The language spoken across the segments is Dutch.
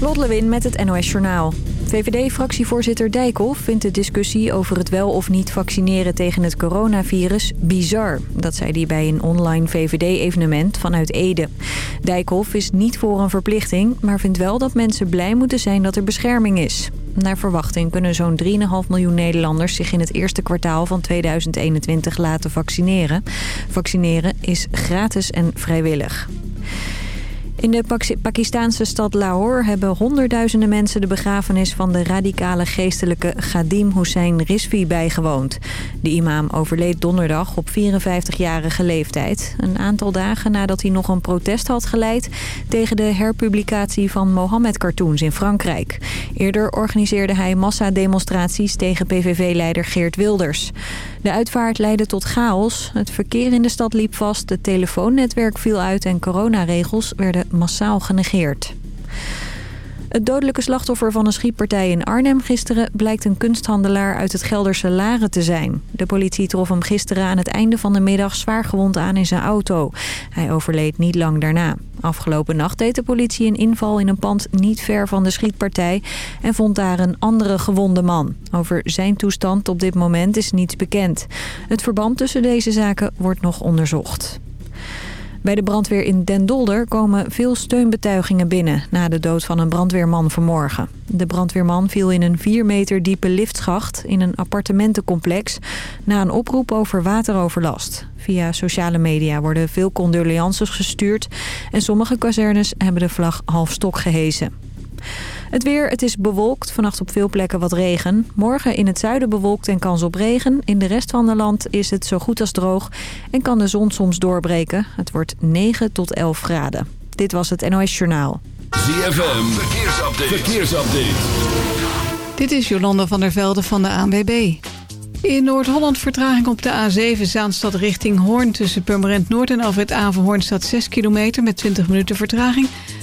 Lot Lewin met het NOS Journaal. VVD-fractievoorzitter Dijkhoff vindt de discussie over het wel of niet vaccineren tegen het coronavirus bizar. Dat zei hij bij een online VVD-evenement vanuit Ede. Dijkhoff is niet voor een verplichting, maar vindt wel dat mensen blij moeten zijn dat er bescherming is. Naar verwachting kunnen zo'n 3,5 miljoen Nederlanders zich in het eerste kwartaal van 2021 laten vaccineren. Vaccineren is gratis en vrijwillig. In de Pakistaanse stad Lahore hebben honderdduizenden mensen de begrafenis van de radicale geestelijke Ghadim Hussein Rizvi bijgewoond. De imam overleed donderdag op 54-jarige leeftijd. Een aantal dagen nadat hij nog een protest had geleid tegen de herpublicatie van Mohammed-cartoons in Frankrijk. Eerder organiseerde hij massademonstraties tegen PVV-leider Geert Wilders. De uitvaart leidde tot chaos. Het verkeer in de stad liep vast, het telefoonnetwerk viel uit en coronaregels werden massaal genegeerd. Het dodelijke slachtoffer van een schietpartij in Arnhem gisteren... blijkt een kunsthandelaar uit het Gelderse Laren te zijn. De politie trof hem gisteren aan het einde van de middag zwaar gewond aan in zijn auto. Hij overleed niet lang daarna. Afgelopen nacht deed de politie een inval in een pand niet ver van de schietpartij... en vond daar een andere gewonde man. Over zijn toestand op dit moment is niets bekend. Het verband tussen deze zaken wordt nog onderzocht. Bij de brandweer in Den Dolder komen veel steunbetuigingen binnen... na de dood van een brandweerman vanmorgen. De brandweerman viel in een 4 meter diepe liftschacht in een appartementencomplex... na een oproep over wateroverlast. Via sociale media worden veel condolences gestuurd... en sommige kazernes hebben de vlag half stok gehezen. Het weer, het is bewolkt. Vannacht op veel plekken wat regen. Morgen in het zuiden bewolkt en kans op regen. In de rest van het land is het zo goed als droog. En kan de zon soms doorbreken. Het wordt 9 tot 11 graden. Dit was het NOS Journaal. ZFM, verkeersupdate. verkeersupdate. Dit is Jolanda van der Velde van de ANWB. In Noord-Holland vertraging op de A7 Zaanstad richting Hoorn... tussen Purmerend Noord en Alfred Avenhoorn staat 6 kilometer... met 20 minuten vertraging...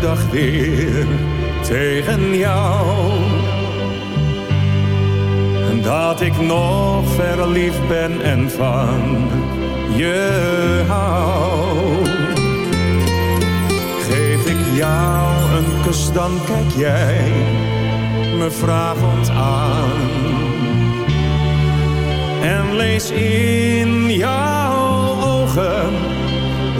Dag weer tegen jou. Dat ik nog verliefd ben en van je hou. Geef ik jou een kus, dan kijk jij me vragend aan. En lees in jouw ogen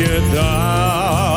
je dan.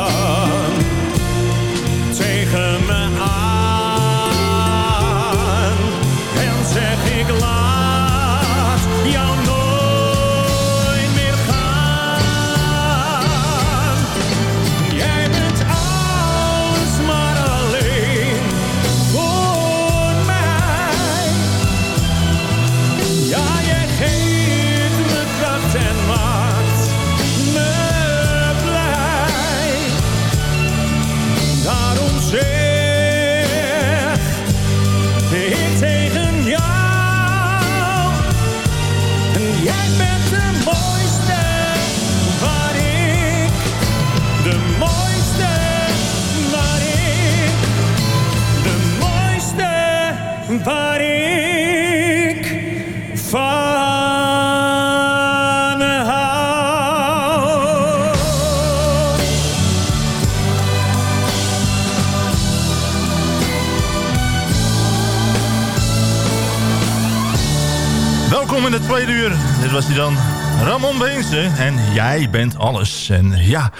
Dit was hij dan, Ramon Beense. En jij bent alles. En ja,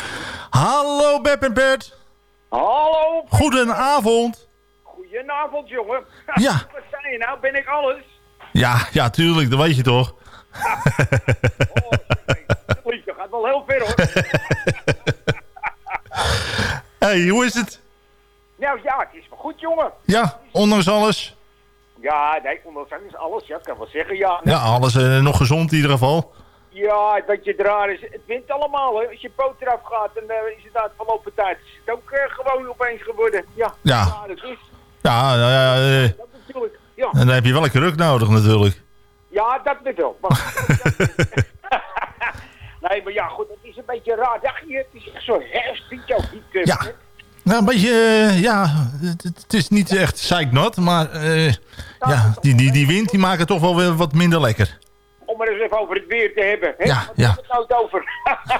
hallo Beb en Bert. Hallo, Goedenavond. goedenavond jongen. Ja. Wat zei je nou? Ben ik alles? Ja, ja, tuurlijk, dat weet je toch. Oh, liedje gaat wel heel ver hoor. hey, hoe is het? nou ja, het is wel goed jongen. Ja, ondanks alles. Ja, nee, ondanks is alles. Ja, ik kan wel zeggen ja. Ja, alles eh, nog gezond in ieder geval. Ja, wat je raar is, het wint allemaal hè. Als je poot eraf gaat, dan eh, is het uit verlopen tijd. Is het ook eh, gewoon opeens geworden. Ja, Ja. dat is Ja, ja, ja, dat natuurlijk. Ja, en dan heb je wel een kruk nodig natuurlijk. ja dat net wel. Maar, nee, maar ja, goed, het is een beetje raar. Dacht je, het is echt zo herfst, vind je ook niet? Ja. Nou, een beetje, eh, ja, het, het is niet echt zeiknat, maar eh, ja, die, die, die wind die maakt het toch wel weer wat minder lekker. Om er eens even over het weer te hebben. Hè? Ja, ja. hebben we het nou over?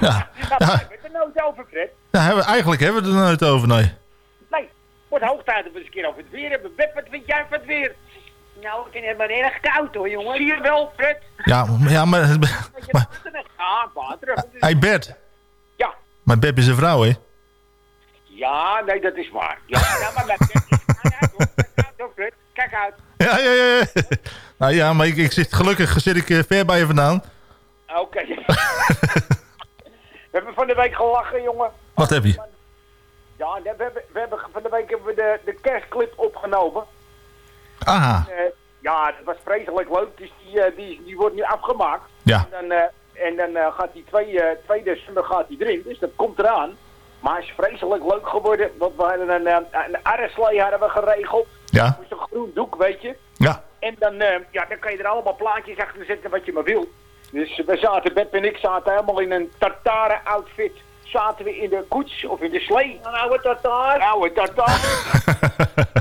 Ja, Nou, ja. we hebben het er nooit over, Fred. Nou, hebben we, eigenlijk hebben we het er nooit over, nee. Nee, wordt hoog tijd dat we eens een keer over het weer hebben. Web, wat vind jij van het weer? Nou, ik vind het maar erg koud hoor, jongen. Zie je wel, Fred? Ja, maar- ja maar, maar. Ja, water. Dus- hey Bert, Ja. maar Beb is een vrouw, hè? Ja, nee, dat is waar. Ja, ja maar met Kijk uit. Kijk. Ja, ja, ja. Nou ja, maar ik, ik zit gelukkig zit ik eh, ver bij je vandaan. Oké. we hebben van de week gelachen, jongen. Wat heb je? Ja, we hebben, we hebben, van de week hebben we de, de kerstclip opgenomen. Aha, Eh, ja, dat was vreselijk leuk. Dus die, eh, die, die wordt nu afgemaakt. ja. En dan, en dan gaat die 2, eh 2 december gaat die erin. Dus dat komt eraan. Maar het is vreselijk leuk geworden. Want we hadden een, een arreslee hadden we geregeld. Ja, Dus een groen doek, weet je. ja. En dan, eh, ja, dan kan je er allemaal plaatjes achter zetten wat je maar wil. Dus we zaten, Beb en ik zaten helemaal in een tartare outfit. Zaten we in de koets of in de slee. Een oude tartaar. Een oude tartaar.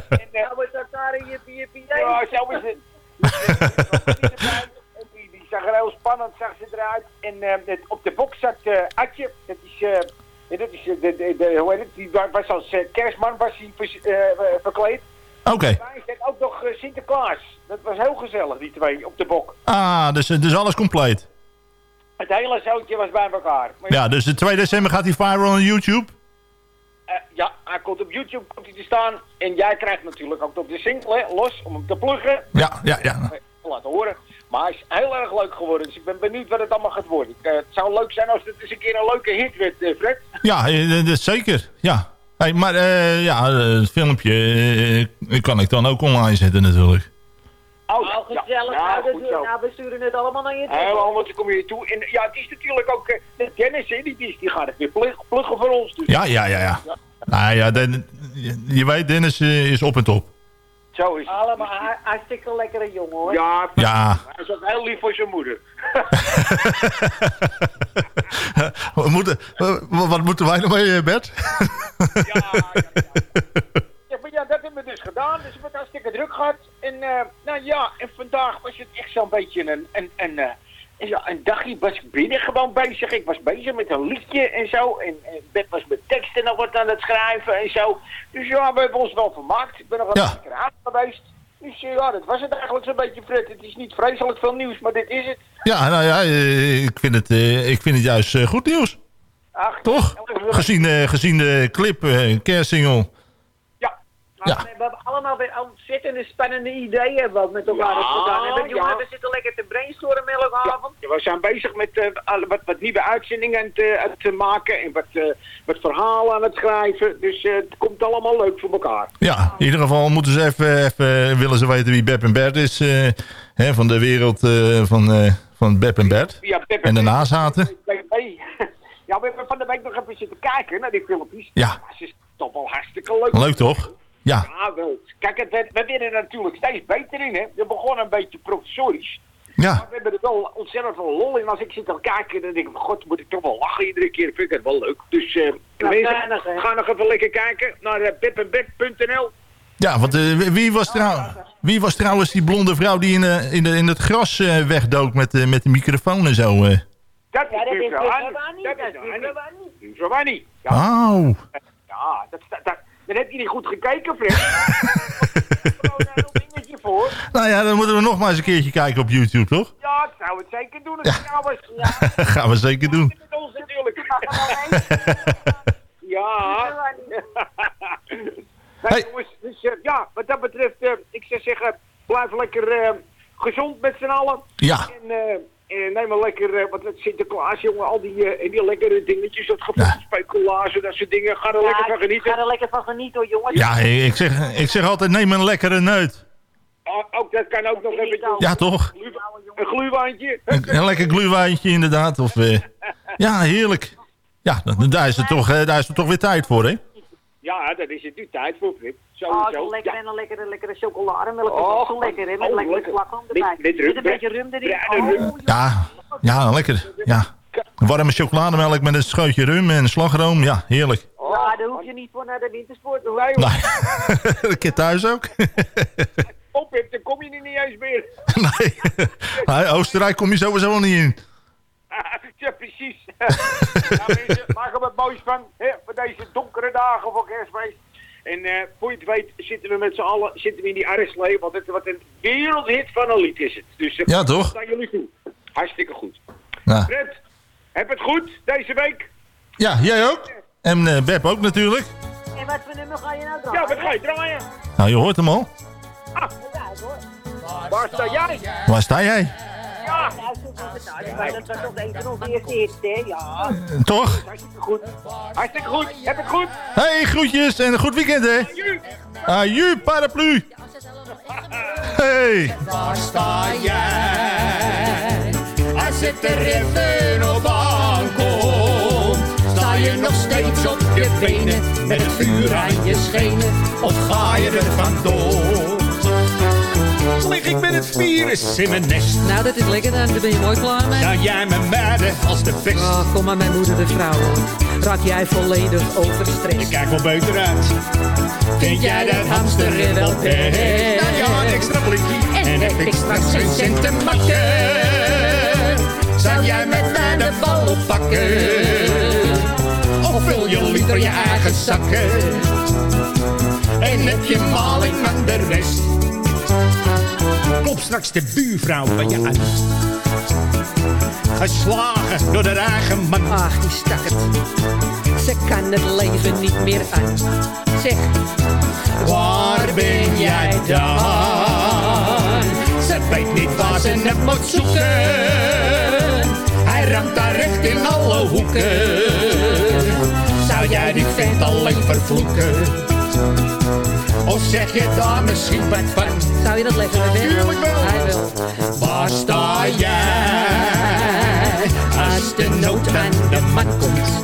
en, uh, oude tartaar in je jippie, Ja, zo is het. En die, die zag er heel spannend, zag ze eruit. En eh, op de box zat eh Atje. Dat is, ja, dat is eh, de, de, de, hoe heet het? Die wa- was als eh, kerstman was hij eh, verkleed. Oké. Zat ook nog Sinterklaas. Dat was heel gezellig, die twee, op de bok. Ah, dus, dus alles compleet. Het hele zootje was bij elkaar. Maar Ja, dus de 2 december gaat hij viral on YouTube. ja, hij komt op YouTube komt hij te staan. En jij krijgt natuurlijk ook op de single hè, los om hem te pluggen. Ja, ja, ja. Te laten horen. Maar hij is heel erg leuk geworden. Dus ik ben benieuwd wat het allemaal gaat worden. Eh, het zou leuk zijn als het eens een keer een leuke hit werd, eh, Fred. Ja, eh, zeker. Ja. Hey, maar eh, ja, het filmpje kan ik dan ook online zetten natuurlijk. Oh, ja, gezellig. Ja, nou, goed nou, we sturen het allemaal naar je toe. Heel anders kom je toe. En ja, het is natuurlijk ook... de Dennis, hè, die, die, die gaat het weer plug- pluggen voor ons. Dus Ja, ja, ja, ja. Nou ja, Den- je- je weet, Dennis is op en top. Zo is het. Allemaal har- hartstikke lekkere jongen hoor. Ja, Ja. hij is ook heel lief voor zijn moeder. wat, moeten, wat moeten wij nog mee, eh, Bert? Ja, ja, ja. ja, maar ja, dat hebben we dus gedaan. Dus we hebben hartstikke druk gehad. En eh, nou ja, en vandaag was het echt zo'n beetje een, een, een, eh, en ja, een dagje was ik binnen gewoon bezig. Ik was bezig met een liedje en zo. En, en was met teksten nog wat aan het schrijven en zo. Dus ja, we hebben ons wel vermaakt. Ik ben nog een Ja. keer aan geweest. Dus eh, ja, dat was het eigenlijk zo'n beetje, Fred. Het is niet vreselijk veel nieuws, maar dit is het. Ja, nou ja, eh, ik vind het, eh, ik vind het juist goed nieuws. Ach, Toch? Gezien, gezien de clip, eh kerstsingle. Ja. We hebben allemaal weer ontzettende spannende ideeën ook met elkaar Ja, gedaan. hebben. Jongen, ja. we zitten lekker te brainstormen elke avond. Ja, we zijn bezig met eh, alle- wat, wat nieuwe uitzendingen aan te, te maken en wat, eh, wat verhalen aan het schrijven. Dus eh, het komt allemaal leuk voor elkaar. Ja, in ieder geval moeten ze even, even willen ze weten wie Beb en Bert is. eh, hè, van de wereld eh, van, eh, van Beb en Bert. Ja, Pep En daarna zaten. Ja, we hebben van de week nog even zitten kijken naar die filmpjes. Ja. Dat is toch wel hartstikke leuk. Leuk toch? Ja. Ja, wel. Kijk, het, werd- we werden er natuurlijk steeds beter in, hè. We begonnen een beetje professorisch. Ja. Maar we hebben er wel ontzettend veel lol in. Als ik zit te kijken, dan denk ik, god, moet ik toch wel lachen iedere keer. Vind ik het wel leuk. Dus eh mensen, geinig, hè? ga nog even lekker kijken naar uh. Ja, want eh, wie, was trouw, wie was trouwens die blonde vrouw die in, eh, in, de, in het gras eh, wegdook met, eh, met de microfoon en zo? eh? Dat Ja, dat is. Annie, Dat is Annie. Ja, Oh. ja dat, dat, dat, dat heb je niet goed gekeken, Fred. Dingetje voor. Nou ja, dan moeten we nog maar eens een keertje kijken op YouTube, toch? Ja, ik zou het zeker doen. als ik jou was. Ja, Gaan we zeker doen. met ons natuurlijk. ja. Hey. Dus eh, ja, wat dat betreft, eh, ik zou zeggen, blijf lekker eh, gezond met z'n allen. Ja. En eh, eh, neem maar lekker, eh, wat met Sinterklaas, jongen, al die, eh, en die lekkere dingetjes, dat gevoel, speculatie, dat soort dingen. Ga er lekker van Ja, genieten. ga er lekker van genieten hoor, jongens. Ja, ik zeg, ik zeg altijd neem een lekkere neut. Ah, ook, dat kan ook nog even. Ja, toch? Een gluwandje. Een, een lekker gluwijntje inderdaad. Of, eh, ja, heerlijk. Ja, daar is, er toch, eh, daar is er toch weer tijd voor, hè? Ja, daar is het nu tijd voor, Flip. Oh, Sowieso. zo lekker Ja. en een lekkere, lekkere chocolademelk. Oh, Oh, zo lekker, hè? Met oh, lekker slagroom Met- erbij. met rum, een beetje rum erin. Rum. Oh, Ja, ja lekker. Ja. Warme chocolademelk met een scheutje rum en slagroom. Ja, heerlijk. Ja, daar hoef je niet voor naar de wintersport. Nee, Nee. een keer thuis ook? op, Pip, dan kom je er niet eens meer. nee. nee. Oostenrijk kom je sowieso al niet in. ja, precies. nou, mensen, maak er wat moois van. Hè, voor deze donkere dagen voor kerstfeest. En eh voor je het weet zitten we met z'n allen zitten we in die arreslee. Want het, wat een wereldhit van een lied is het. Dus eh, Ja, toch? Staan jullie toe. Hartstikke goed. Ja, Fred, heb het goed deze week? ja jij ook? En eh Beb ook natuurlijk. En wat voor nummer ga je nou draaien? Ja, wat ga je draaien? Nou, je hoort hem al. Ja, hoor. Waar sta jij? Waar sta jij? Ja. Maar dat was toch een van onze eerste hits, hè? Ja. Toch? hartstikke goed. Hartstikke goed. Heb het goed? Hey, groetjes en een goed weekend, hè? Ju. Aju, paraplu. Hey. Waar sta jij? Als het er even op aankomt, sta je nog steeds op je benen met het vuur aan je schenen, of ga je er vandoor? Lig ik met het virus in mijn nest, Nou, dat is lekker dan. Ben je mooi klaar mee. zou jij me mijden als de pest? Oh, kom maar, mijn moeder de vrouw. Raak jij volledig Je overstrest? kijkt wel beter uit. Vind jij dat hamster er wel best? Nou ja, een extra blikje. En heb ik straks geen cent te makken? Zou jij met mij de bal oppakken? Of vul je liever je eigen zakken? En heb je maling aan de rest? Klop straks de buurvrouw van je aan. Geslagen door haar eigen man. Ach, die stak het. Ze kan het leven niet meer aan. Zeg, Waar ben jij dan? Ze weet niet waar ze het moet zoeken. Hij ramt daar recht in alle hoeken. Zou jij die vent alleen vervloeken? Of zeg je daar misschien wat van? zou je dat leggen? Hij wil. Tuurlijk wel. Hij wil. Waar sta jij? Als de nood aan de man komt.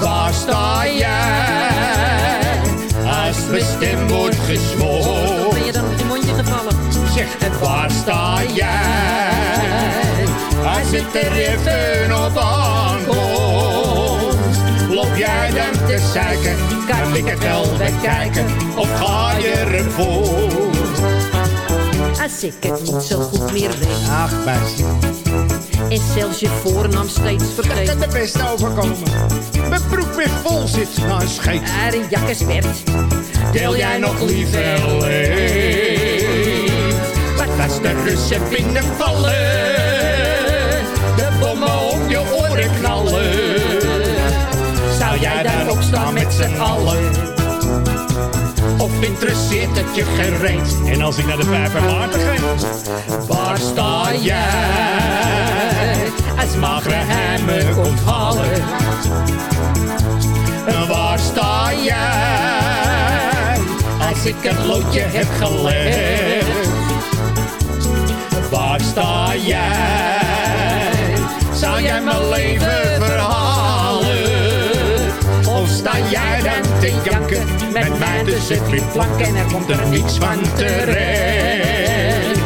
Waar sta jij? Als mijn stem wordt gezworen. Ben je dan op je mondje gevallen? Zeg, waar sta jij? Als het er even op aankomt, loop jij dan te zeiken? Kan ik het wel bekijken, of ga je ervoor? Als ik het niet zo goed meer weet. Ach, meisje, En zelfs je voornaam steeds dat kan vergeet. de best overkomen. Mijn broek weer vol zit een scheet. Een jakkes werd. Deel jij nog liever leeg? Wat als de Russen binnenvallen? De bommen om je oren knallen. Staan met z'n allen. Of interesseert het je geen reet? En als ik naar de Vijver Maarten ga, waar sta jij? Als magere hemmer komt halen. En waar sta jij? Als ik het loodje heb gelegd. Waar sta jij? Zou jij mijn leven verhalen? Sta jij dan te janken met mij de zitflank en er komt er niets van terecht?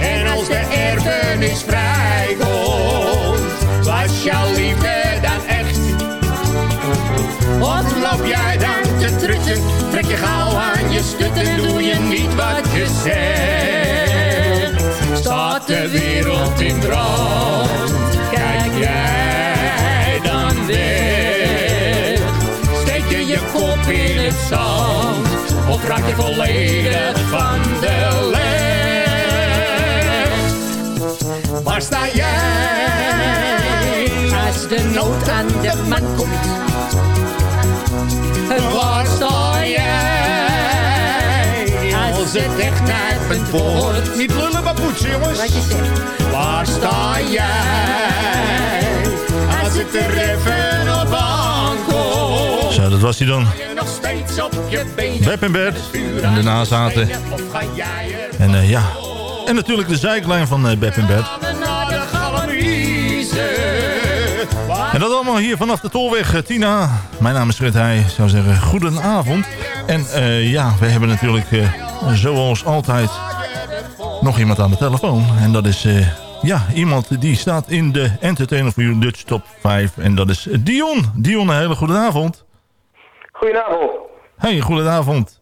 En als de erfenis vrijkomt, was jouw liefde dan echt? Of loop jij dan te trutten, trek je gauw aan je stutten, doe je niet wat je zegt? Staat de wereld in brand, kijk jij dan weg? Je kop in het zand, of raak je volledig van de leg? Waar sta jij, als de nood aan de man komt? Waar sta jij? Als het echt knijpend wordt. Niet lullen maar poetsen, jongens. Wat je zegt. Waar sta jij? Op aankomt. Zo, dat was hij dan. Beb en Bert. En daarna zaten. En eh, ja. En natuurlijk de zijklijn van eh, Beb en dat allemaal hier vanaf de Tolweg, eh, Tina. Mijn naam is Fred Heij. Ik zou zeggen, goedenavond. En ja, we hebben natuurlijk zoals altijd nog iemand aan de telefoon. En dat is ja, iemand die staat in de Entertainer for You Dutch Top 5. En dat is Dion. Dion, een hele goede avond. Goedenavond. Hey, goedenavond.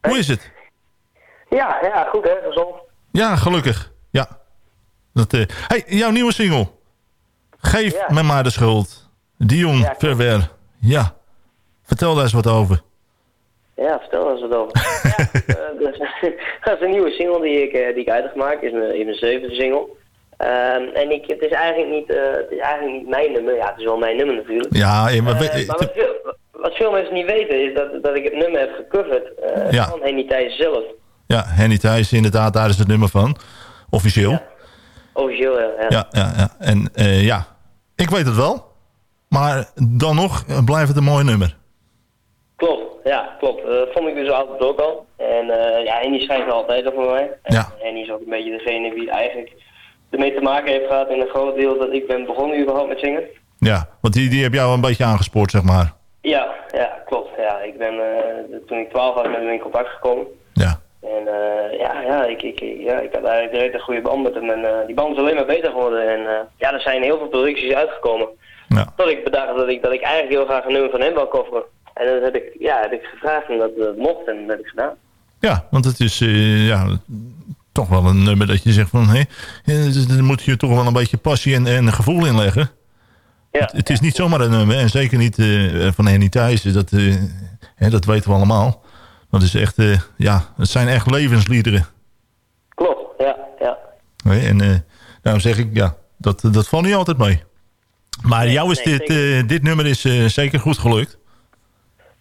Hoe is het? Ja, ja, goed hè, gezond. Ja, gelukkig. Ja. Dat, eh, hey, jouw nieuwe single. Geef me maar de schuld. Dion Ja, Verwer. Ja. Vertel daar eens wat over. Ja, vertel eens wat over. ja, eh, dat is een nieuwe single die ik, eh, die ik uit heb gemaakt. is mijn, is mijn zevende single. Ehm, en ik, het, is eigenlijk niet, eh, het is eigenlijk niet mijn nummer. Ja, het is wel mijn nummer natuurlijk. Ja, eh, maar, Eh, maar wat, veel, wat veel mensen niet weten is dat, dat ik het nummer heb gecoverd Ja. van Henny Thijs zelf. ja, Henny Thijs, inderdaad, daar is het nummer van. Officieel. Officieel, ja. ja. Ja, ja. En ja, ik weet het wel. Maar dan nog blijft het een mooi nummer. Klopt, ja, klopt. Dat vond ik dus altijd ook al. En ja, Henny schrijft altijd al voor mij. En Ja. Henny is ook een beetje degene die eigenlijk ermee te maken heeft gehad in een groot deel dat ik ben begonnen überhaupt met zingen. Ja, want die, die heb jou een beetje aangespoord, zeg maar. Ja, ja, klopt. Ja, ik ben eh, toen ik 12 was met hem in contact gekomen. Ja. En eh, ja, ja, ik, ik, ja, ik had eigenlijk direct een goede band met hem. En eh, die band is alleen maar beter geworden. En ja, er zijn heel veel producties uitgekomen. Ja. Tot ik bedacht dat ik, dat ik eigenlijk heel graag een nummer van hem wil coveren. En dat heb ik, ja, heb ik gevraagd en dat, dat mocht en dat heb ik gedaan. Ja, want het is ja, toch wel een nummer dat je zegt van... Hé, dan moet je toch wel een beetje passie en, en gevoel in leggen. Ja. Het, het is niet zomaar een nummer. En zeker niet eh, van Henny Thijs. Dat, eh, hè, dat weten we allemaal. Dat is echt, eh, ja, het zijn echt levensliederen. Klopt, ja, ja. En daarom zeg ik, ja, dat, dat valt niet altijd mee. Maar jou is nee, dit, dit nummer is zeker goed gelukt.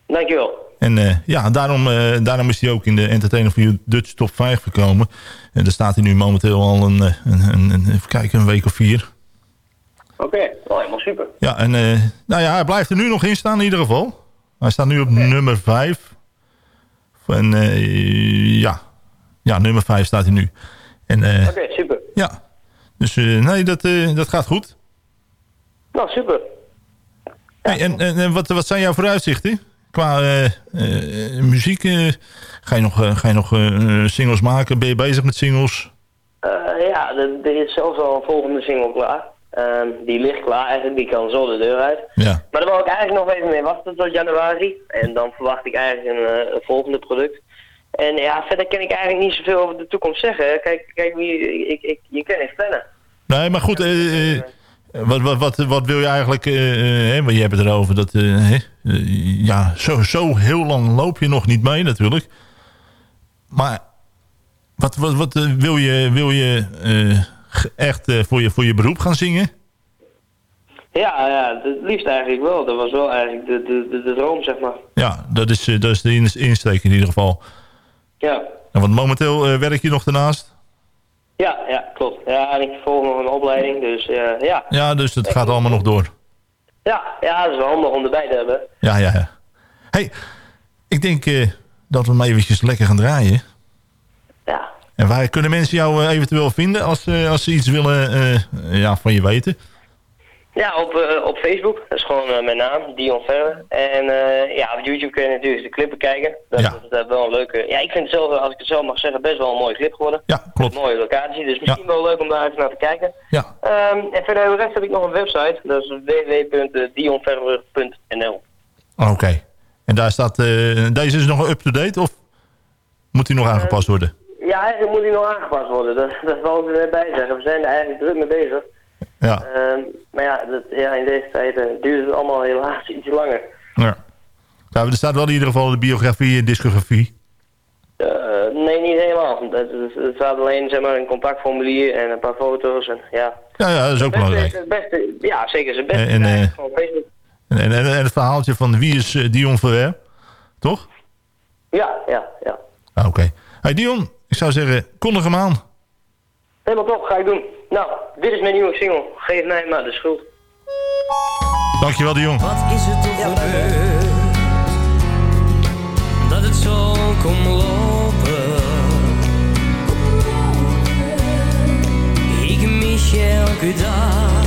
Dankjewel. En eh, ja, daarom, eh, daarom is hij ook in de Entertainer for You Dutch Top 5 gekomen. En daar staat hij nu momenteel al een, eh, een, een, een- even kijken, een week of vier. Oké, oh, helemaal super. Ja, en nou ja, hij blijft er nu nog in staan in ieder geval. Hij staat nu op nummer 5. En ja. ja, nummer 5 staat hij nu. Oké, super. ja, dus nee, dat, dat gaat goed. Nou, super. Hey, en en, en wat, wat zijn jouw vooruitzichten? Qua eh, eh, muziek, eh, ga je nog, ga je nog singles maken? Ben je bezig met singles? Ja, er, er is zelfs al een volgende single klaar. Ehm, die ligt klaar eigenlijk, die kan zo de deur uit. Ja. Maar daar wil ik eigenlijk nog even mee wachten tot januari. En dan verwacht ik eigenlijk een, een volgende product. En ja, verder kan ik eigenlijk niet zoveel over de toekomst zeggen. Kijk, kijk wie, ik, ik, je kan echt plannen. Nee, maar goed, eh, eh, wat, wat, wat, wat wil je eigenlijk, eh, hè, want je hebt het erover dat, hè, eh, ja, zo, zo heel lang loop je nog niet mee natuurlijk. Maar wat, wat, wat eh, wil je, wil je eh, echt voor, je voor je beroep gaan zingen? Ja, ja, het liefst eigenlijk wel. Dat was wel eigenlijk de, de, de, de droom, zeg maar. Ja, dat is, dat is de in- insteek in ieder geval. Ja, En want momenteel werk je nog daarnaast? ja, ja klopt. Ja, en ik volg nog een opleiding, dus ja. Ja, dus het gaat allemaal nog door. Ja, ja, dat is wel handig om erbij te hebben. Ja, ja, ja. hey, ik denk eh, dat we hem eventjes lekker gaan draaien. Ja. En waar kunnen mensen jou eh, eventueel vinden als, eh, als ze iets willen ja, van je weten? Ja, op, eh, op Facebook. Dat is gewoon eh, mijn naam, Dion Verre. En eh, ja, op YouTube kun je natuurlijk de clip bekijken. Dat, Ja. is wel een leuke... Ja, ik vind het zelf, als ik het zelf mag zeggen, best wel een mooie clip geworden. Ja, klopt. Een mooie locatie, dus misschien wel leuk om daar even naar te kijken. Ja. Ehm, en verder de rest heb ik nog een website. Dat is www.dionverre.nl Oké. En daar staat... deze is nog up-to-date of moet die nog aangepast worden? Ja, eigenlijk moet die nog aangepast worden. Dat, dat wil ik er net bij zeggen. We zijn er eigenlijk druk mee bezig. Ja. Ehm, maar ja, dat, ja, in deze tijd eh, duurt het allemaal helaas iets langer. ja. Nou, er staat wel in ieder geval de biografie en discografie. Eh, nee, niet helemaal. Er staat alleen zeg maar, een contactformulier en een paar foto's. En, ja. Ja, ja, dat is ook Het beste belangrijk. Het beste, ja, zeker. Het beste En, eh. En, en, en het verhaaltje van wie is eh, Dion Ferrer? Toch? Ja, ja, ja. Ah, Oké. Hey Dion, ik zou zeggen, kondig hem aan. Helemaal top, ga ik doen. Nou, dit is mijn nieuwe single. Geef mij maar de schuld. Dankjewel Dion. Wat is het toch gebeurd? Dat het zo kon lopen. Ik mis je elke dag.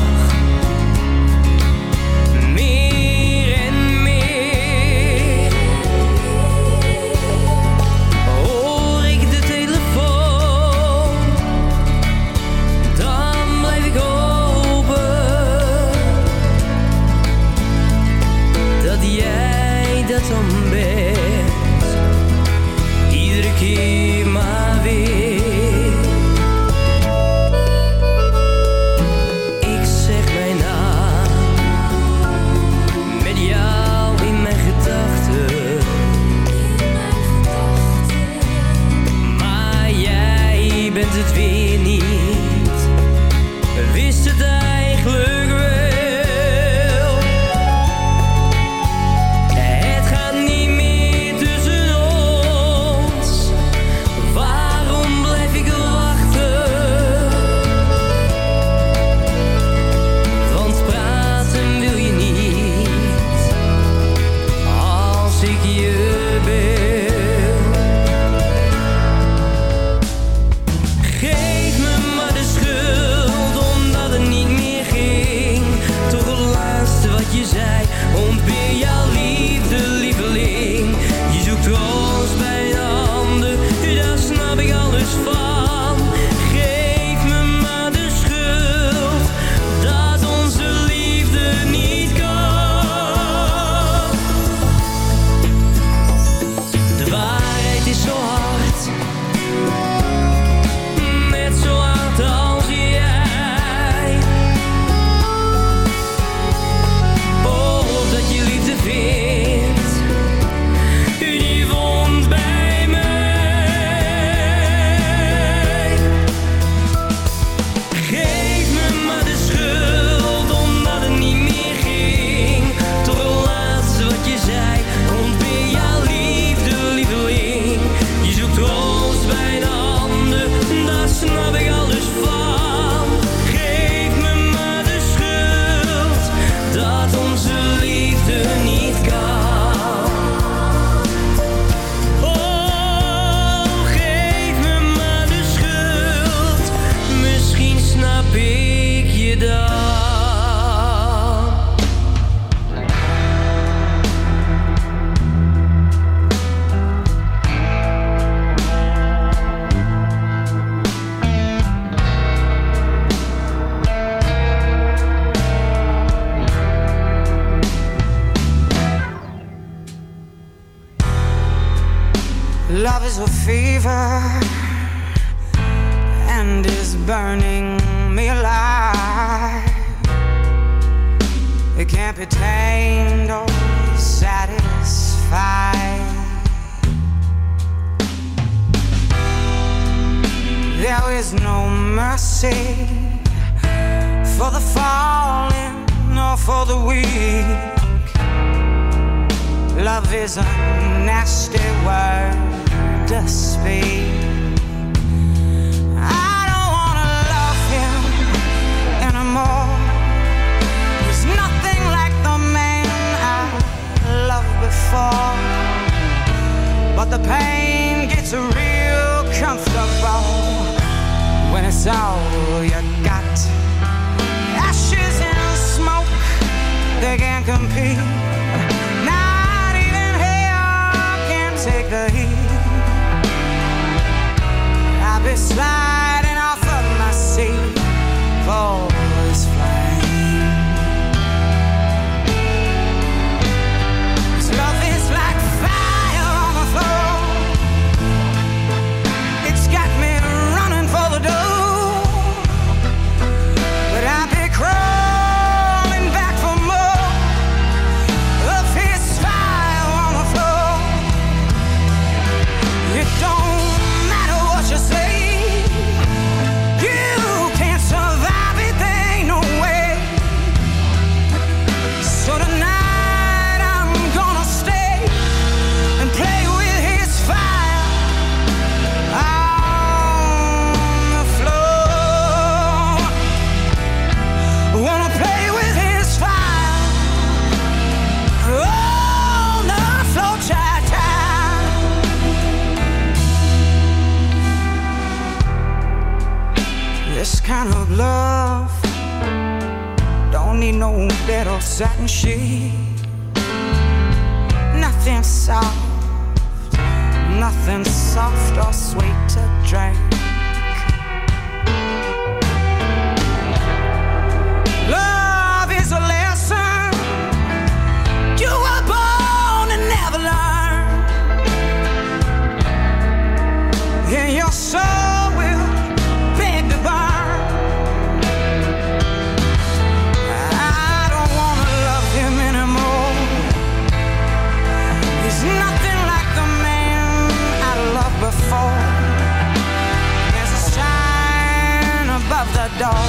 Above the door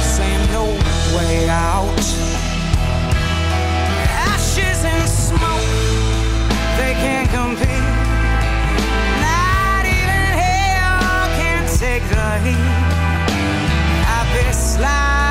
saying no way out. Ashes and smoke, they can't compete. Not even hell can take the heat. I've been sliding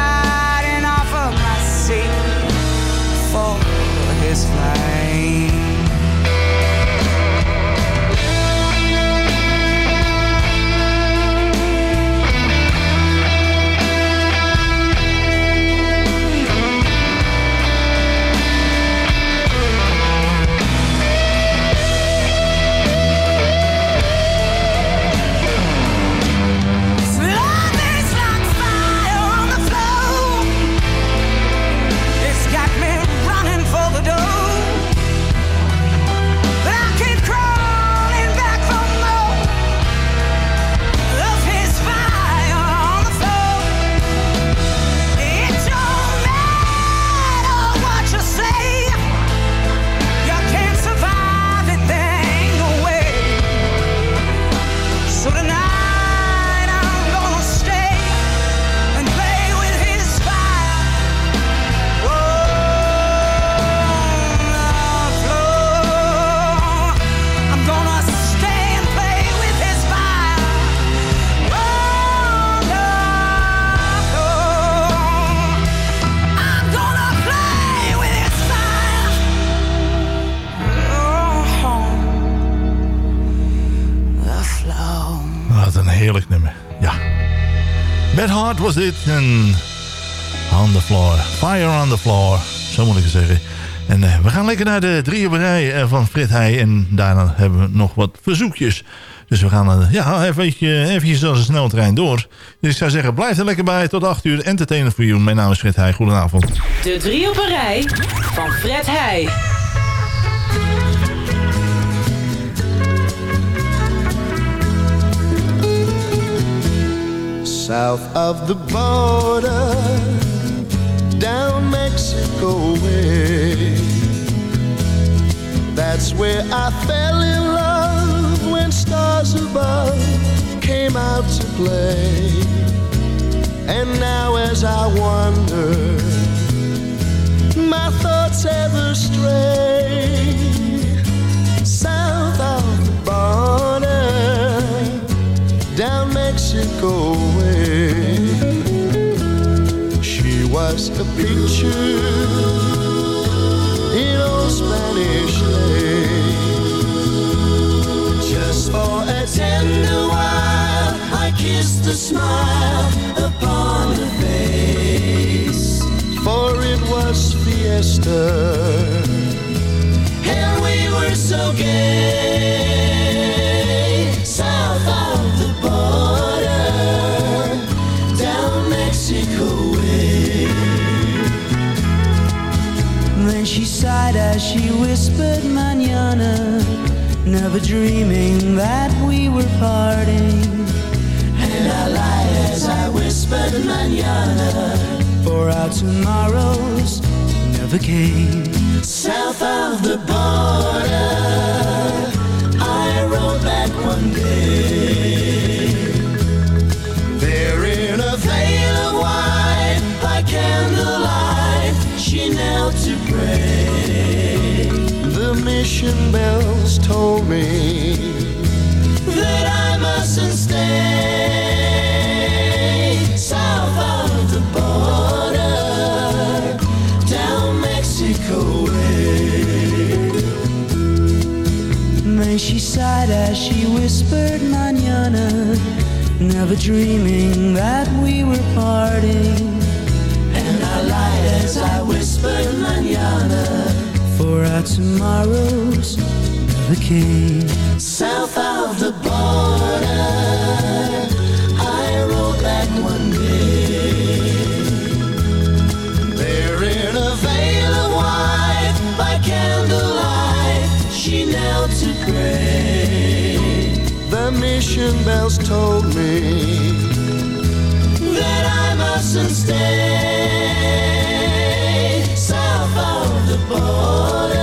Heart was dit. En on the floor. Fire on the floor. Zo moet ik het zeggen. En eh, we gaan lekker naar de drieënberij eh, van Frit Heij. En daarna hebben we nog wat verzoekjes. Dus we gaan eh, ja, even, eventjes als een sneltrein door. Dus ik zou zeggen, blijf er lekker bij. Tot 8 uur. Entertainer voor you. Mijn naam is Frit Heij. Goedenavond. De drie op een rij van Fred Heij. South of the border, down Mexico way. That's where I fell in love when stars above came out to play. And now as I wander my thoughts ever stray south of the border, down Mexico was a picture in old Spanish lace. Just for a tender while, I kissed a smile upon her face. For it was fiesta, and we were so gay. As she whispered manana, never dreaming that we were parting. And I lied as I whispered manana. For our tomorrows never came. South of the border, I rode back one day. There in a veil of white, by candlelight, mission bells told me that I mustn't stay south of the border, down Mexico way. And Then she sighed as she whispered manana, never dreaming that we were parting. For our tomorrows never came. South of the border, I rode back one day. There in a veil of white, by candlelight, she knelt to pray. The mission bells told me that I mustn't stay the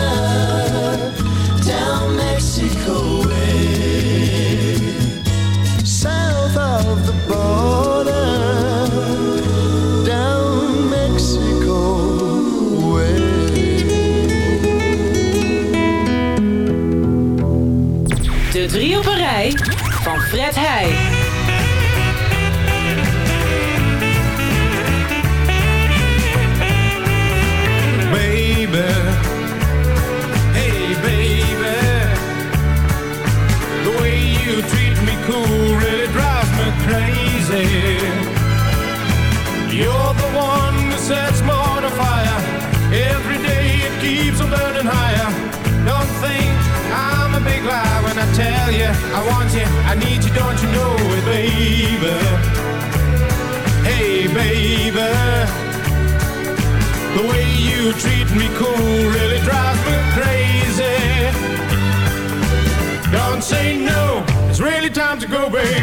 you I want you, I need you, don't you know it, baby? Hey, baby. The way you treat me cool really drives me crazy. Don't say no, it's really time to go, babe.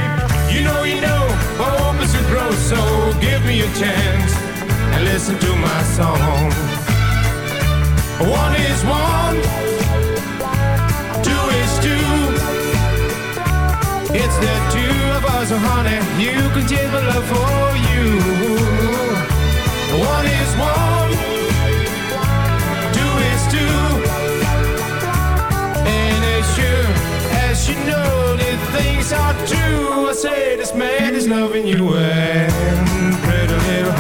You know, you know, hope is to grow, so give me a chance and listen to my song. One is one, the two of us, honey. You can take my love for you. One is one, two is two, and as sure as you know that things are true, I say this man is loving you and pretty little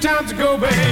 time to go, baby.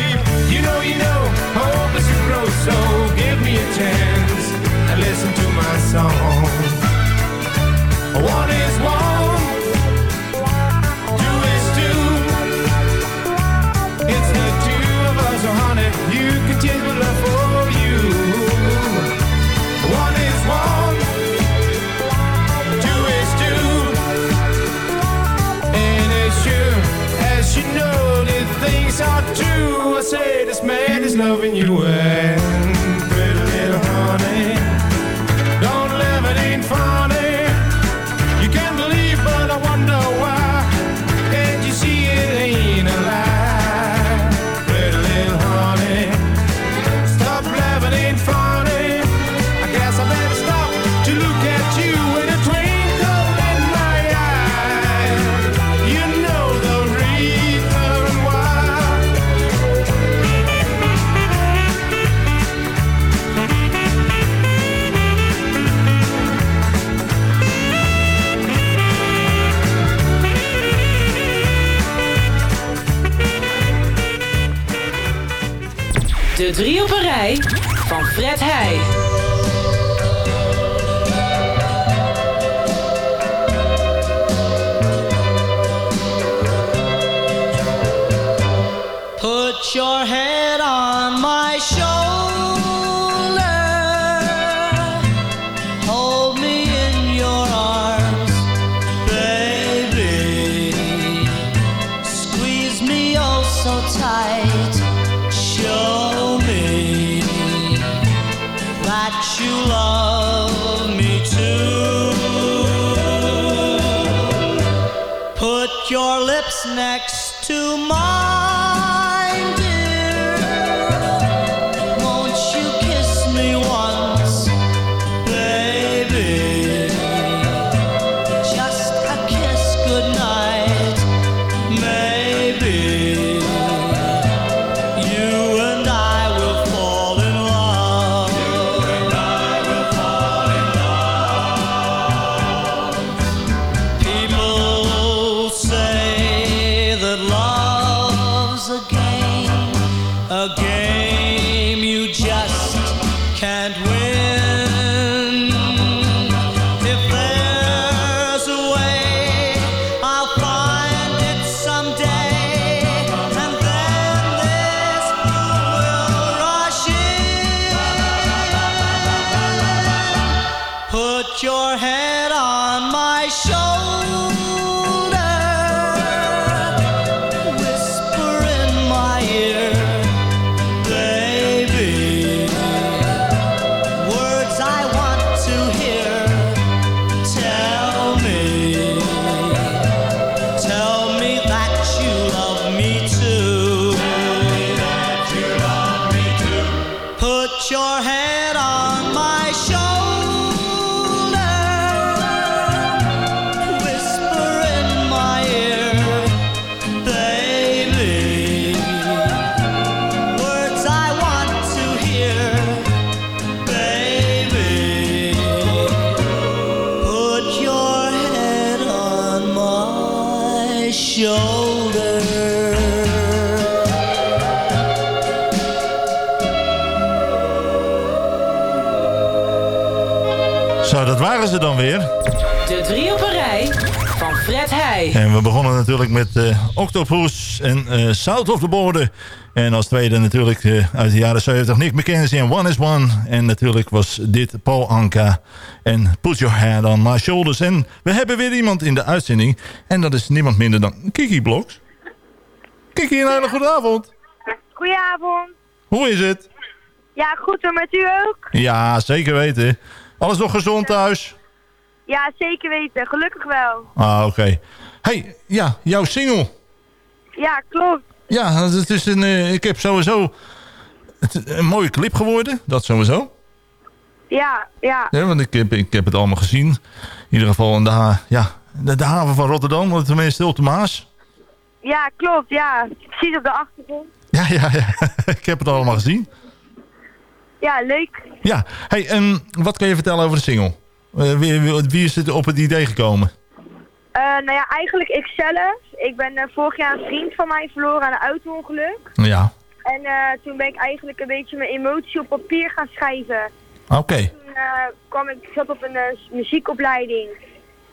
Van next Zo, dat waren ze dan weer. De drie op een rij Fred Heij. En we begonnen natuurlijk met eh, Octopus en eh, South of the Border. En als tweede natuurlijk eh, uit de jaren 70 Nick McKenzie en One is One. En natuurlijk was dit Paul Anka en Put Your Head on My Shoulders. En we hebben weer iemand in de uitzending. En dat is niemand minder dan Kiki Bloks. Kiki, een hele goede avond. Goedenavond. Hoe is het? Ja, goed en met u ook? Ja, zeker weten. Alles nog gezond thuis? Ja, zeker weten. Gelukkig wel. Ah, oké. hey, ja, jouw single. Ja, klopt. Ja, het is een, eh, ik heb sowieso een mooie clip geworden. Dat sowieso. Ja, ja. Ja, want ik heb, ik heb het allemaal gezien. In ieder geval in de, ha- ja, de, de haven van Rotterdam. want Tenminste op de Maas. Ja, klopt. Ja, precies op de achtergrond. Ja, ja, ja. ik heb het allemaal gezien. Ja, leuk. Ja, hey, en wat kan je vertellen over de single? Eh, wie, is het op het idee gekomen? Eh, nou ja, eigenlijk ikzelf. Ik ben eh, vorig jaar een vriend van mij verloren aan een auto-ongeluk. Ja, En toen ben ik eigenlijk een beetje mijn emotie op papier gaan schrijven. oké. Toen kwam ik, zat op een muziekopleiding.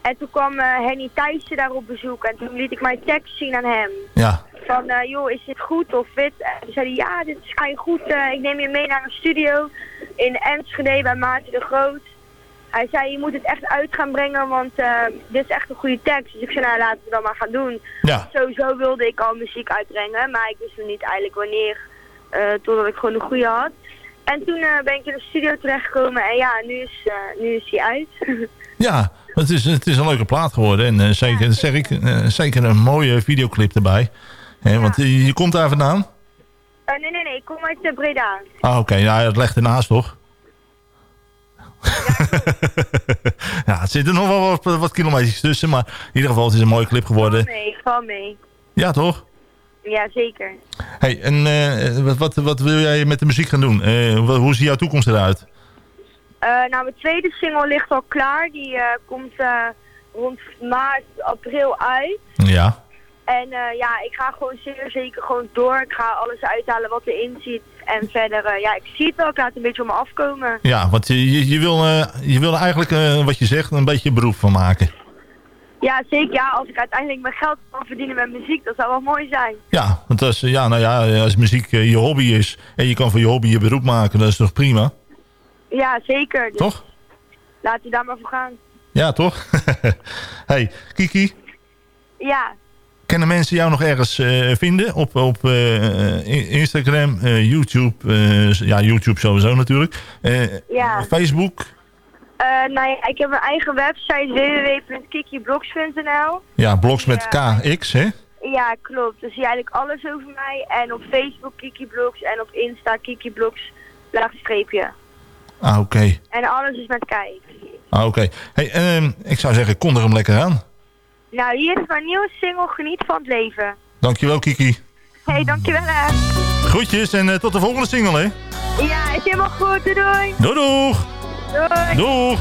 En toen kwam Henny Thijssen daar op bezoek. En toen liet ik mijn tekst zien aan hem. Ja, Van, joh, is dit goed of wit? En toen zei hij, ja, dit is goed. ik neem je mee naar een studio in Enschede bij Maarten de Groot. Hij zei, je moet het echt uit gaan brengen, want eh, dit is echt een goede tekst. Dus ik zei, nou, laten we dat maar gaan doen. Ja. Sowieso wilde ik al muziek uitbrengen, maar ik wist nog niet eigenlijk wanneer. eh, totdat ik gewoon een goede had. En toen eh, ben ik in de studio terechtgekomen en ja, nu is, nu is hij uit. ja het, is, het is een leuke plaat geworden. En zeker, dat zeg ik, zeker een mooie videoclip erbij. Want je komt daar vandaan? Nee, nee, nee, ik kom uit Breda. Ah, oké. Ja, het legt ernaast, toch? ja, het zit er nog wel wat, wat kilometers tussen. Maar in ieder geval, het is een mooie clip geworden. Ik val mee. Ja, toch? Ja, zeker. Hey, en eh, wat, wat, wat wil jij met de muziek gaan doen? Eh, wat- hoe ziet jouw toekomst eruit? Eh, nou, mijn tweede single ligt al klaar. Die komt rond maart, april uit. Ja. En ja, ik ga gewoon zeer zeker gewoon door. Ik ga alles uithalen wat erin zit. En verder, eh, ja, ik zie het wel. Ik laat het een beetje op me afkomen. Ja, want je, je, je wil, eh, je wil eigenlijk, eh, wat je zegt, een beetje beroep van maken. Ja, zeker. Ja, als ik uiteindelijk mijn geld kan verdienen met muziek, dat zou wel mooi zijn. Ja, want als, ja, nou ja, als muziek je hobby is en je kan van je hobby je beroep maken, dat is toch prima? Ja, zeker. Dus Toch? Laten we daar maar voor gaan. Ja, toch? hey, Kiki, Ja, kunnen mensen jou nog ergens eh, vinden? Op, op eh, Instagram, eh, YouTube, ja, YouTube sowieso natuurlijk. Ja. Facebook, nou ja, ik heb mijn eigen website www.kikiblogs.nl. ja, blogs met KX, hè? Ja, klopt. Dan zie je eigenlijk alles over mij. En op Facebook Kiki Blogs en op Insta Kiki Blogs laagstreepje. Ah, oké. En alles is met kijk. Ah, oké. Hey, ehm, ik zou zeggen, kondig hem lekker aan. Nou, hier is mijn nieuwe single Geniet van het leven. Dankjewel, Kiki. Hey, dankjewel hè. Groetjes en eh, tot de volgende single, hè? Ja, is helemaal goed. Doei doei. Doei, doeg! Doei. Doeg!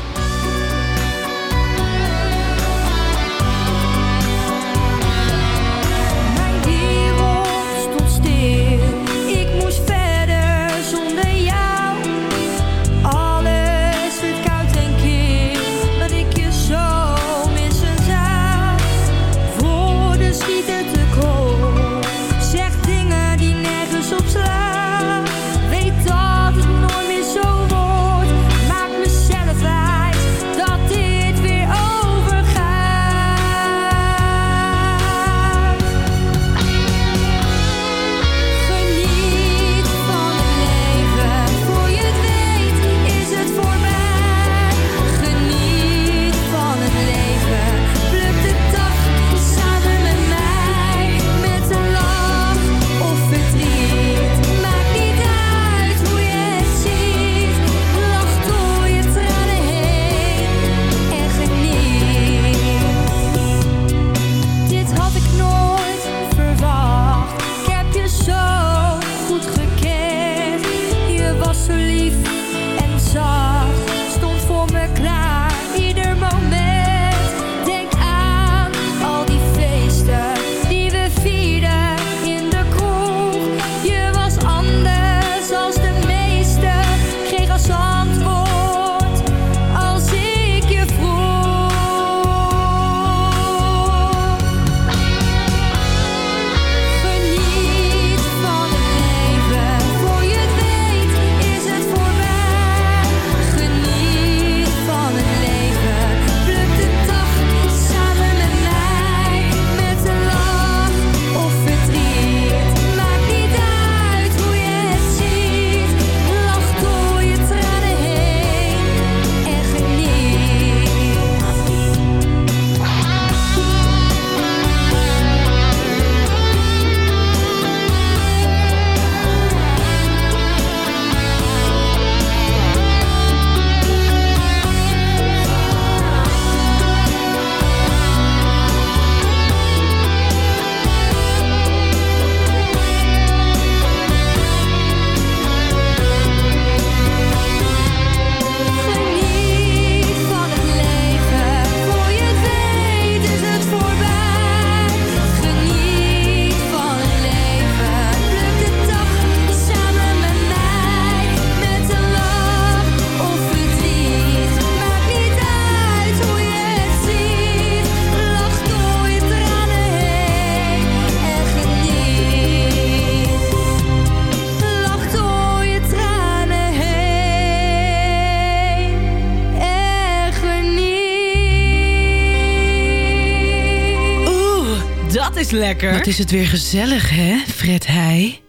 Lekker. Wat is het weer gezellig, hè, Fred Heij?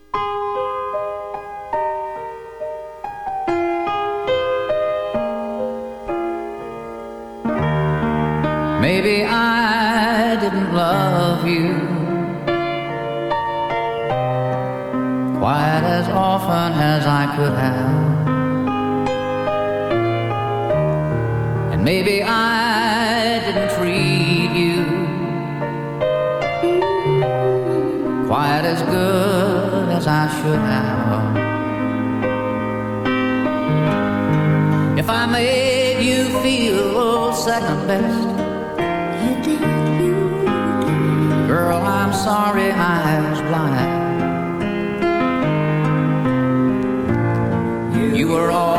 Girl, I'm sorry I was blind. You were always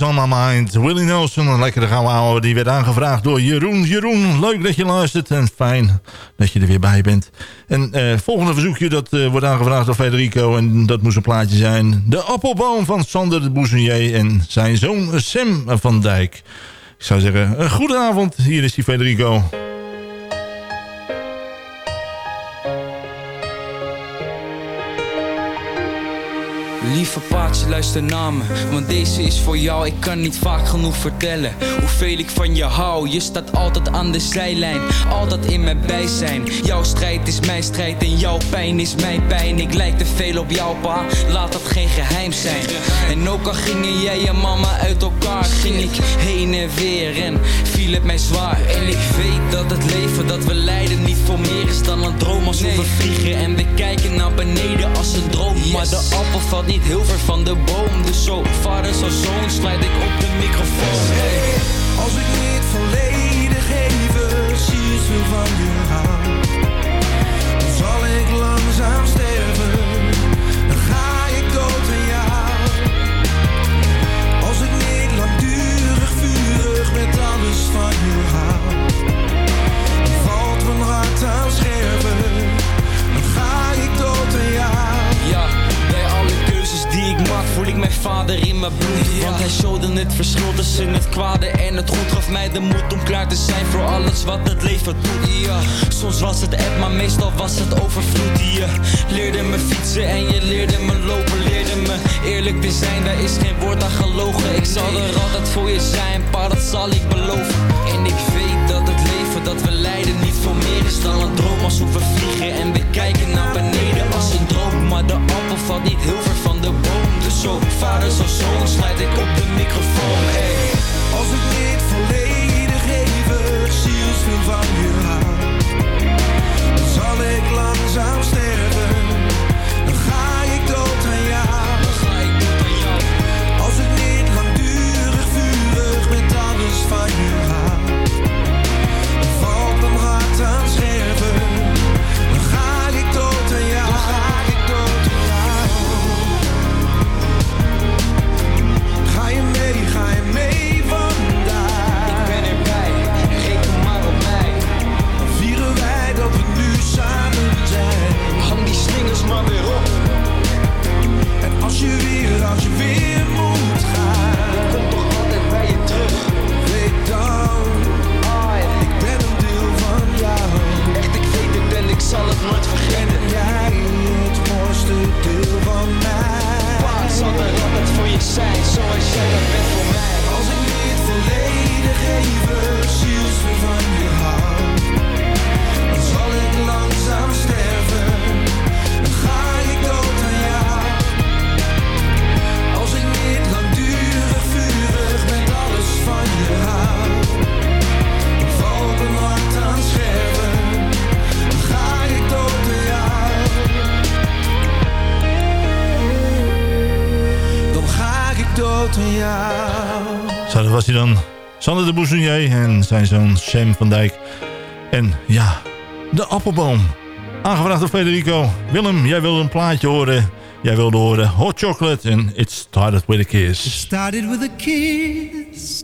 Always on my mind. Willie Nelson, een lekkere gouden. Die werd aangevraagd door Jeroen. Jeroen, leuk dat je luistert. En fijn dat je er weer bij bent. En eh volgende verzoekje, dat eh, wordt aangevraagd door Federico. En dat moest een plaatje zijn. De appelboom van Sander de en zijn zoon Sam van Dijk. Ik zou zeggen, een goede avond. Hier is die Federico. Lieve paardje, luister naar me, want deze is voor jou. Ik kan niet vaak genoeg vertellen hoeveel ik van je hou. Je staat altijd aan de zijlijn, altijd in mijn bijzijn. Jouw strijd is mijn strijd en jouw pijn is mijn pijn. Ik lijk te veel op jou, pa, laat dat geen geheim zijn. En ook al gingen jij en mama uit elkaar, ging ik heen en weer en viel het mij zwaar. En ik weet dat het leven dat we leiden niet voor meer is dan een droom als we vliegen. En we kijken naar beneden als een droom, maar de appel valt niet heel ver van de boom. Dus zo vader, zo zoon, sluit ik op de microfoon. Hey. Als ik niet volledig even zie veel van je hou, mijn vader in dat bloed. Want hij showde het verschil tussen het kwade en het goed. Gaf mij de moed om klaar te zijn voor alles wat het leven doet. Ja. Soms was het app, maar meestal was het overvloed Je leerde me fietsen en je leerde me lopen. Leerde me eerlijk te zijn, daar is geen woord aan gelogen. Ik zal er altijd voor je zijn, pa dat zal ik beloven. En ik weet dat het dat we leiden niet veel meer is dan een droom Als we vliegen en we kijken naar beneden als een droom Maar de appel valt niet heel ver van de boom Dus zo vader, zo zoon, sluit ik op de microfoon ey. Als ik niet volledig even zielsveel van je hou, dan zal ik langzaam sterven. Weer, als je de en zijn zoon Sam van Dijk. En ja, de appelboom. Aangevraagd door Federico. Willem, jij wilde een plaatje horen. Jij wilde horen Hot Chocolate en It Started With A Kiss. Started with a kiss.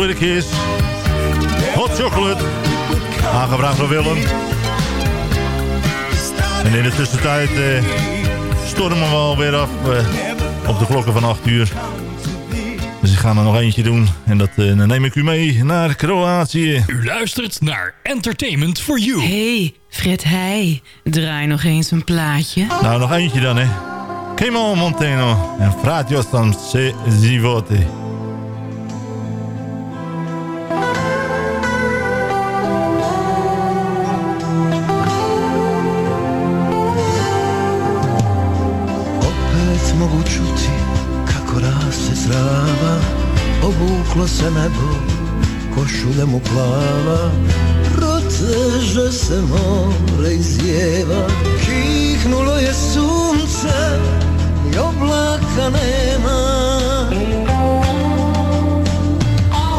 With a Kiss. Hot Chocolate. Aangevraagd door Willem. En in de tussentijd eh, stormen we alweer af eh, op de klokken van 8 uur. Dus ik ga er nog eentje doen. En dat, eh, dan neem ik u mee naar Kroatië. U luistert naar Entertainment for You. hey, Fred Heij, draai nog eens een plaatje. Nou, nog eentje dan, hè. Kemo Monteno en Fratio Sam Se Zivote. Obuklo se nebo, košulja mu plava Proteže se more i zjeva. Kihnulo je sunce i oblaka nema.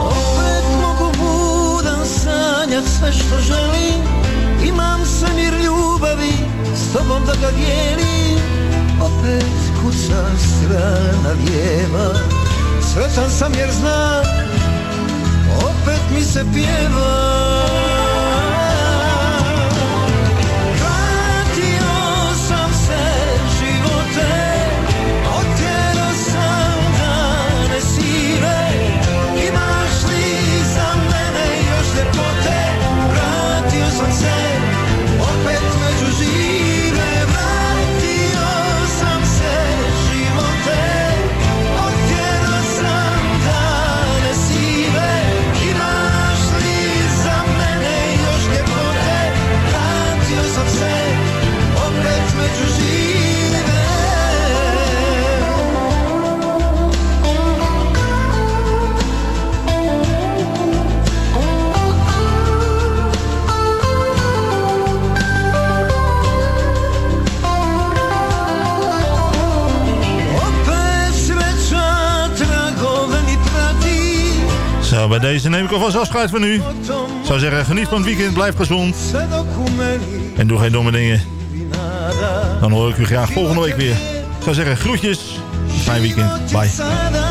Opet mogu budan sanjat sve što želim. Imam se mir ljubavi, s tobom da ga dijelim. Opet kuca strana lijeva Sretan sam jer znam Opet mi se pjeva bij deze neem ik alvast afscheid van u. Ik zou zeggen, geniet van het weekend, blijf gezond. En doe geen domme dingen. Dan hoor ik u graag volgende week weer. Ik zou zeggen, groetjes. Fijn weekend. Bye.